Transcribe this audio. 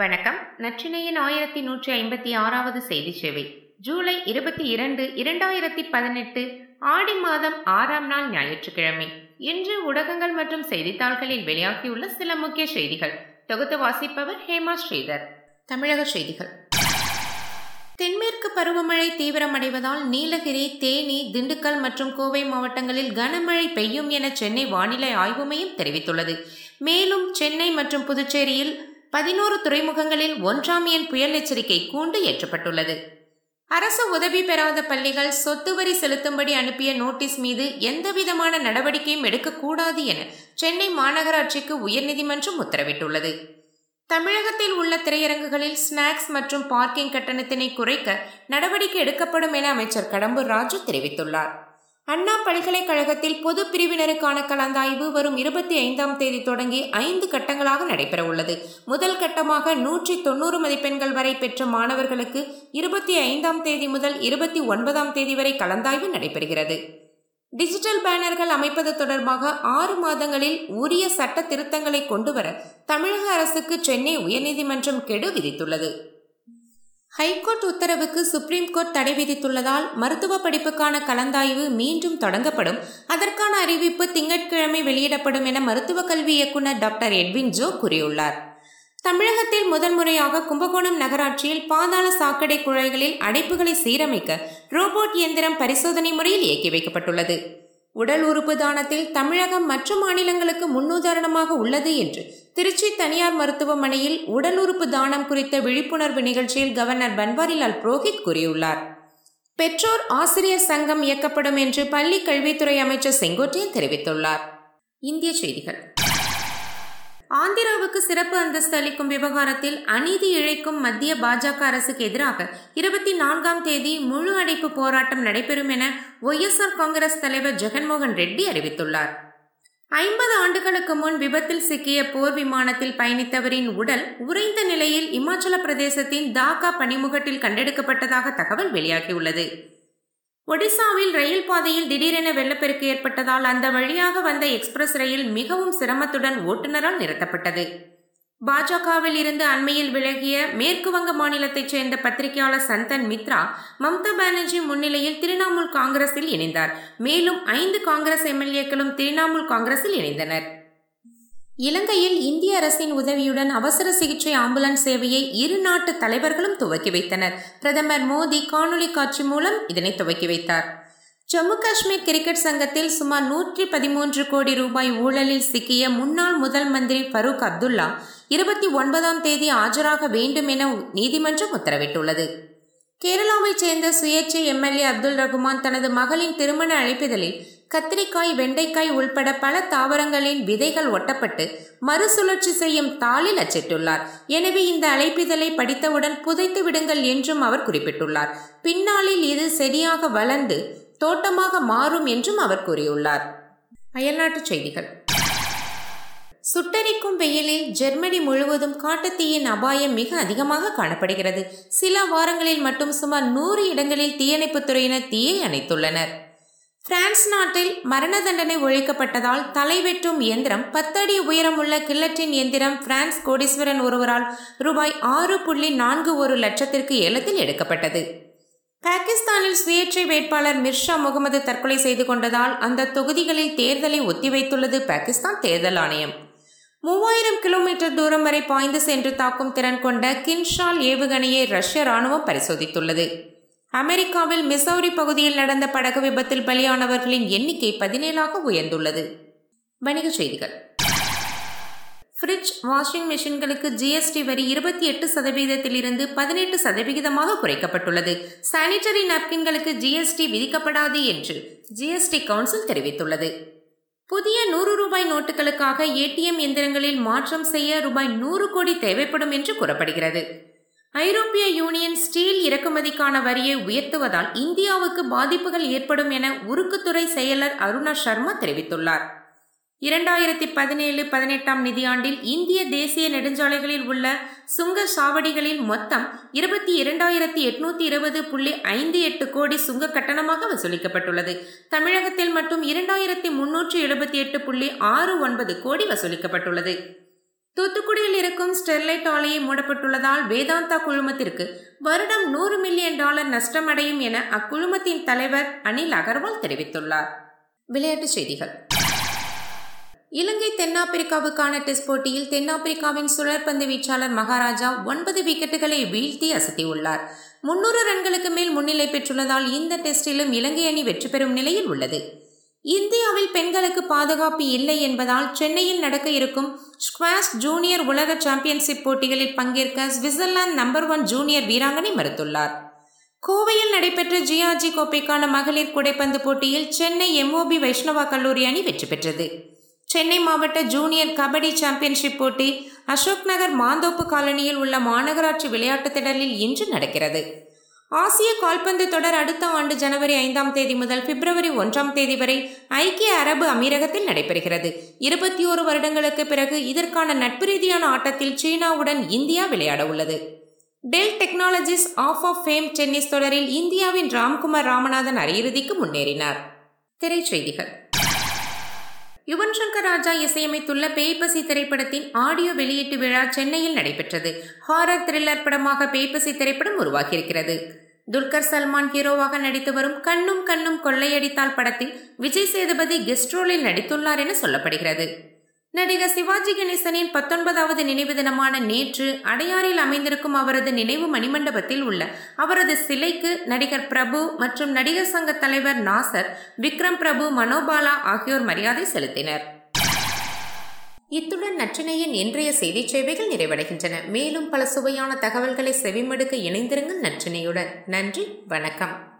வணக்கம். நற்றினையின் ஆயிரத்தி நூற்றி ஐம்பத்தி ஆறாவது செய்தி சேவை. ஜூலை இருபத்தி இரண்டு இரண்டாயிரத்தி பதினெட்டு ஆடி மாதம் ஆறாம் நாள் ஞாயிற்றுக்கிழமை. இன்று ஊடகங்கள் மற்றும் செய்தித்தாள்களில் வெளியாகியுள்ள சில முக்கிய செய்திகள். தொகுத்து வாசிப்பவர் ஹேமா ஸ்ரீதர். தமிழக செய்திகள். தென்மேற்கு பருவமழை தீவிரமடைவதால் நீலகிரி தேனி திண்டுக்கல் மற்றும் கோவை மாவட்டங்களில் கனமழை பெய்யும் என சென்னை வானிலை ஆய்வு மையம் தெரிவித்துள்ளது. மேலும் சென்னை மற்றும் புதுச்சேரியில் பதினோரு துறைமுகங்களில் ஒன்றாம் எண் புயல் எச்சரிக்கை கூண்டு ஏற்றப்பட்டுள்ளது. அரசு உதவி பெறாத பள்ளிகள் சொத்து வரி செலுத்தும்படி அனுப்பிய நோட்டீஸ் மீது எந்தவிதமான நடவடிக்கையும் எடுக்கக்கூடாது என சென்னை மாநகராட்சிக்கு உயர்நீதிமன்றம் உத்தரவிட்டுள்ளது. தமிழகத்தில் உள்ள திரையரங்குகளில் ஸ்நாக்ஸ் மற்றும் பார்க்கிங் கட்டணத்தினை குறைக்க நடவடிக்கை எடுக்கப்படும் என அமைச்சர் கடம்பூர் ராஜு தெரிவித்துள்ளார். அண்ணா பல்கலைக்கழகத்தில் பொது பிரிவினருக்கான கலந்தாய்வு வரும் இருபத்தி ஐந்தாம் தேதி தொடங்கி ஐந்து கட்டங்களாக நடைபெற உள்ளது முதல் கட்டமாக நூற்றி தொண்ணூறு மதிப்பெண்கள் வரை பெற்ற மாணவர்களுக்கு இருபத்தி ஐந்தாம் தேதி முதல் இருபத்தி ஒன்பதாம் தேதி வரை கலந்தாய்வு நடைபெறுகிறது. டிஜிட்டல் பேனர்கள் அமைப்பது தொடர்பாக ஆறு மாதங்களில் உரிய சட்ட திருத்தங்களை கொண்டுவர தமிழக அரசுக்கு சென்னை உயர்நீதிமன்றம் கெடு விதித்துள்ளது. ஹைகோர்ட் உத்தரவுக்கு சுப்ரீம் கோர்ட் தடை விதித்துள்ளதால் மருத்துவ படிப்புக்கான கலந்தாய்வு மீண்டும் தொடங்கப்படும். அதற்கான அறிவிப்பு திங்கட்கிழமை வெளியிடப்படும் என மருத்துவ கல்வி இயக்குநர் டாக்டர் எட்வின் ஜோ கூறியுள்ளார். தமிழகத்தில் முதன்முறையாக கும்பகோணம் நகராட்சியில் பாதாள சாக்கடை குழாய்களில் அடைப்புகளை சீரமைக்க ரோபோட் இயந்திரம் பரிசோதனை முறையில் இயக்கி வைக்கப்பட்டுள்ளது. உடல் உறுப்பு தானத்தில் தமிழகம் மற்ற மாநிலங்களுக்கு முன்னுதாரணமாக உள்ளது என்று திருச்சி தனியார் மருத்துவமனையில் உடல் உறுப்பு தானம் குறித்த விழிப்புணர்வு நிகழ்ச்சியில் கவர்னர் பன்வாரிலால் புரோஹித் கூறியுள்ளார். பெற்றோர் ஆசிரியர் சங்கம் இயக்கப்படும் என்று பள்ளி கல்வித்துறை அமைச்சர் செங்கோட்டையன் தெரிவித்துள்ளார். இந்திய செய்திகள். ஆந்திராவுக்கு சிறப்பு அந்தஸ்து அளிக்கும் விவகாரத்தில் அநீதி இழைக்கும் மத்திய பாஜக அரசுக்கு எதிராக இருபத்தி நான்காம் தேதி முழு அடைப்பு போராட்டம் நடைபெறும் என ஒய்எஸ்ஆர் காங்கிரஸ் தலைவர் ஜெகன்மோகன் ரெட்டி அறிவித்துள்ளார். ஐம்பது ஆண்டுகளுக்கு முன் விபத்தில் சிக்கிய போர் விமானத்தில் பயணித்தவரின் உடல் உறைந்த நிலையில் இமாச்சல பிரதேசத்தின் தாக்கா பனிமுகட்டில் கண்டெடுக்கப்பட்டதாக தகவல் வெளியாகியுள்ளது. ஒடிசாவில் ரயில் பாதையில் திடீரென வெள்ளப்பெருக்கு ஏற்பட்டதால் அந்த வழியாக வந்த எக்ஸ்பிரஸ் ரயில் மிகவும் சிரமத்துடன் ஓட்டுநரால் நிறுத்தப்பட்டது. பாஜகவில் இருந்து அண்மையில் விலகிய மேற்கு வங்க மாநிலத்தைச் சேர்ந்த பத்திரிகையாளர் சந்தன் மித்ரா மம்தா பானர்ஜி முன்னிலையில் திரிணாமுல் காங்கிரஸில் இணைந்தார். மேலும் ஐந்து காங்கிரஸ் எம்எல்ஏக்களும் திரிணாமுல் காங்கிரஸில் இணைந்தனர். இலங்கையில் இந்திய அரசின் உதவியுடன் அவசர சிகிச்சை ஆம்புலன்ஸ் சேவையை இரு நாட்டு தலைவர்களும் துவக்கி வைத்தனர். பிரதமர் மோடி காணொலி காட்சி மூலம் இதனை துவக்கி வைத்தார். ஜம்மு காஷ்மீர் கிரிக்கெட் சங்கத்தில் சுமார் நூற்றி பதிமூன்று கோடி ரூபாய் ஊழலில் சிக்கிய முன்னாள் முதல் மந்திரி ஃபரூக் அப்துல்லா இருபத்தி ஒன்பதாம் தேதி ஆஜராக வேண்டும் என நீதிமன்றம் உத்தரவிட்டுள்ளது. கேரளாவைச் சேர்ந்த சுயேட்சை எம்எல்ஏ அப்துல் ரகுமான் தனது மகளின் திருமண அழைப்பிதழில் கத்திரிக்காய் வெண்டைக்காய் உள்பட பல தாவரங்களின் விதைகள் ஒட்டப்பட்டு மறுசுழற்சி செய்யும் தாளில் அச்சிட்டுள்ளார். எனவே இந்த அழைப்பிதழை படித்தவுடன் புதைத்து விடுங்கள் என்றும் அவர் குறிப்பிட்டுள்ளார். பின்னாளில் இது சரியாக வளர்ந்து தோட்டமாக மாறும் என்றும் அவர் கூறியுள்ளார். அயல்நாட்டுச் செய்திகள். சுட்டரிக்கும் வெயிலில் ஜெர்மனி முழுவதும் காட்டுத்தீயின் அபாயம் மிக அதிகமாக காணப்படுகிறது. சில வாரங்களில் மட்டும் சுமார் நூறு இடங்களில் தீயணைப்புத் துறையினர் தீயை அணைத்துள்ளனர். பிரான்ஸ் நாட்டில் மரண தண்டனை ஒழிக்கப்பட்டதால் தலைவெட்டும் இயந்திரம் பத்தடி உயரமுள்ள கில்லட்டின் இயந்திரம் பிரான்ஸ் கோடீஸ்வரன் ஒருவரால் ரூபாய் ஆறு புள்ளி நான்கு ஒரு லட்சத்திற்கு ஏலத்தில் எடுக்கப்பட்டது. பாகிஸ்தானில் சுயேட்சை வேட்பாளர் மிர்ஷா முகமது தற்கொலை செய்து கொண்டதால் அந்த தொகுதிகளில் தேர்தலை ஒத்திவைத்துள்ளது பாகிஸ்தான் தேர்தல் ஆணையம். மூவாயிரம் கிலோமீட்டர் தூரம் வரை பாய்ந்து சென்று தாக்கும் திறன் கொண்ட கின்ஷால் ஏவுகணையை ரஷ்ய ராணுவம் பரிசோதித்துள்ளது. அமெரிக்காவில் மிசௌரி பகுதியில் நடந்த படகு விபத்தில் பலியானவர்களின் எண்ணிக்கை பதினேழாக உயர்ந்துள்ளது. வணிகச் செய்திகள். ஃப்ரிட்ஜ் வாஷிங் மெஷின்களுக்கு ஜிஎஸ்டி வரி இருபத்தி எட்டு சதவீதத்தில் இருந்து பதினெட்டு சதவிகிதமாக குறைக்கப்பட்டுள்ளது. சானிட்டரி நாப்கின்களுக்கு ஜிஎஸ்டி விதிக்கப்படாது என்று ஜிஎஸ்டி கவுன்சில் தெரிவித்துள்ளது. புதிய நூறு ரூபாய் நோட்டுகளுக்காக ஏடிஎம் எந்திரங்களில் மாற்றம் செய்ய ரூபாய் நூறு கோடி தேவைப்படும் என்று கூறப்படுகிறது. ஐரோப்பிய யூனியன் ஸ்டீல் இறக்குமதிக்கான வரியை உயர்த்துவதால் இந்தியாவுக்கு பாதிப்புகள் ஏற்படும் என உருக்குத்துறை செயலர் அருணா சர்மா தெரிவித்துள்ளார். இரண்டாயிரத்தி பதினேழு பதினெட்டாம் நிதியாண்டில் இந்திய தேசிய நெடுஞ்சாலைகளில் உள்ள சுங்க சாவடிகளில் மொத்தம் இருபத்தி இரண்டாயிரத்தி எட்நூத்தி இருபது புள்ளி ஐந்து எட்டு கோடி சுங்க கட்டணமாக வசூலிக்கப்பட்டுள்ளது. தமிழகத்தில் மட்டும் இரண்டாயிரத்தி முன்னூற்றி எழுபத்தி எட்டு புள்ளி ஆறு ஒன்பது கோடி வசூலிக்கப்பட்டுள்ளது. தூத்துக்குடியில் இருக்கும் ஸ்டெர்லைட் ஆலையை மூடப்பட்டுள்ளதால் வேதாந்தா குழுமத்திற்கு வருடம் நூறு மில்லியன் டாலர் நஷ்டமடையும் என அக்குழுமத்தின் தலைவர் அனில் அகர்வால் தெரிவித்துள்ளார். விளையாட்டுச் செய்திகள். இலங்கை தென்னாப்பிரிக்காவுக்கான டெஸ்ட் போட்டியில் தென்னாப்பிரிக்காவின் சுழற்பந்து வீச்சாளர் மகாராஜா ஒன்பது விக்கெட்டுகளை வீழ்த்தி அசத்தியுள்ளார். முன்னூறு ரன்களுக்கு மேல் முன்னிலை பெற்றுள்ளதால் இந்த டெஸ்டிலும் இலங்கை அணி வெற்றி பெறும் நிலையில் உள்ளது. இந்தியாவில் பெண்களுக்கு பாதுகாப்பு இல்லை என்பதால் சென்னையில் நடக்க இருக்கும் ஸ்குவாஷ் ஜூனியர் உலக சாம்பியன்ஷிப் போட்டிகளில் பங்கேற்க சுவிட்சர்லாந்து நம்பர் ஒன் ஜூனியர் வீராங்கனை மறுத்துள்ளார். கோவையில் நடைபெற்ற ஜியாஜி கோப்பைக்கான மகளிர் குடைப்பந்து போட்டியில் சென்னை எம்ஓபி வைஷ்ணவா கல்லூரி அணி வெற்றி பெற்றது. சென்னை மாவட்ட ஜூனியர் கபடி சாம்பியன்ஷிப் போட்டி அசோக் நகர் மாந்தோப்பு காலனியில் உள்ள மாநகராட்சி விளையாட்டுத் திடலில் இன்று நடக்கிறது. ஆசிய கால்பந்து தொடர் அடுத்த ஆண்டு ஜனவரி ஐந்தாம் தேதி முதல் பிப்ரவரி ஒன்றாம் தேதி வரை ஐக்கிய அரபு அமீரகத்தில் நடைபெறுகிறது. இருபத்தி ஓரு வருடங்களுக்கு பிறகு இதற்கான நட்பு ரீதியான ஆட்டத்தில் சீனாவுடன் இந்தியா விளையாட உள்ளது. Dell Technologies of of fame tennis தொடரில் இந்தியாவின் ராம்குமார் ராமநாதன் அரையிறுதிக்கு முன்னேறினார். திரைச்செய்திகள். யுவன் சங்கர் ராஜா இசையமைத்துள்ள பேய்பசி திரைப்படத்தின் ஆடியோ வெளியீட்டு விழா சென்னையில் நடைபெற்றது. ஹாரர் த்ரில்லர் படமாக பேய்பசி திரைப்படம் உருவாகியிருக்கிறது. துல்கர் சல்மான் ஹீரோவாக நடித்து வரும் கண்ணும் கண்ணும் கொள்ளையடித்தால் படத்தில் விஜய் சேதுபதி கெஸ்ட் ரோலில் நடித்துள்ளார் என சொல்லப்படுகிறது. நடிகர் சிவாஜி கணேசனின் பத்தொன்பதாவது நினைவு தினமான நேற்று அடையாறில் அமைந்திருக்கும் அவரது நினைவு மணிமண்டபத்தில் உள்ள அவரது சிலைக்கு நடிகர் பிரபு மற்றும் நடிகர் சங்க தலைவர் நாசர் விக்ரம் பிரபு மனோபாலா ஆகியோர் மரியாதை செலுத்தினர். இத்துடன் நற்றினையின் இன்றைய செய்தி சேவைகள் நிறைவடைகின்றன. மேலும் பல சுவையான தகவல்களை செவிமடுக்க இணைந்திருங்கள் நற்றினையுடன். நன்றி வணக்கம்.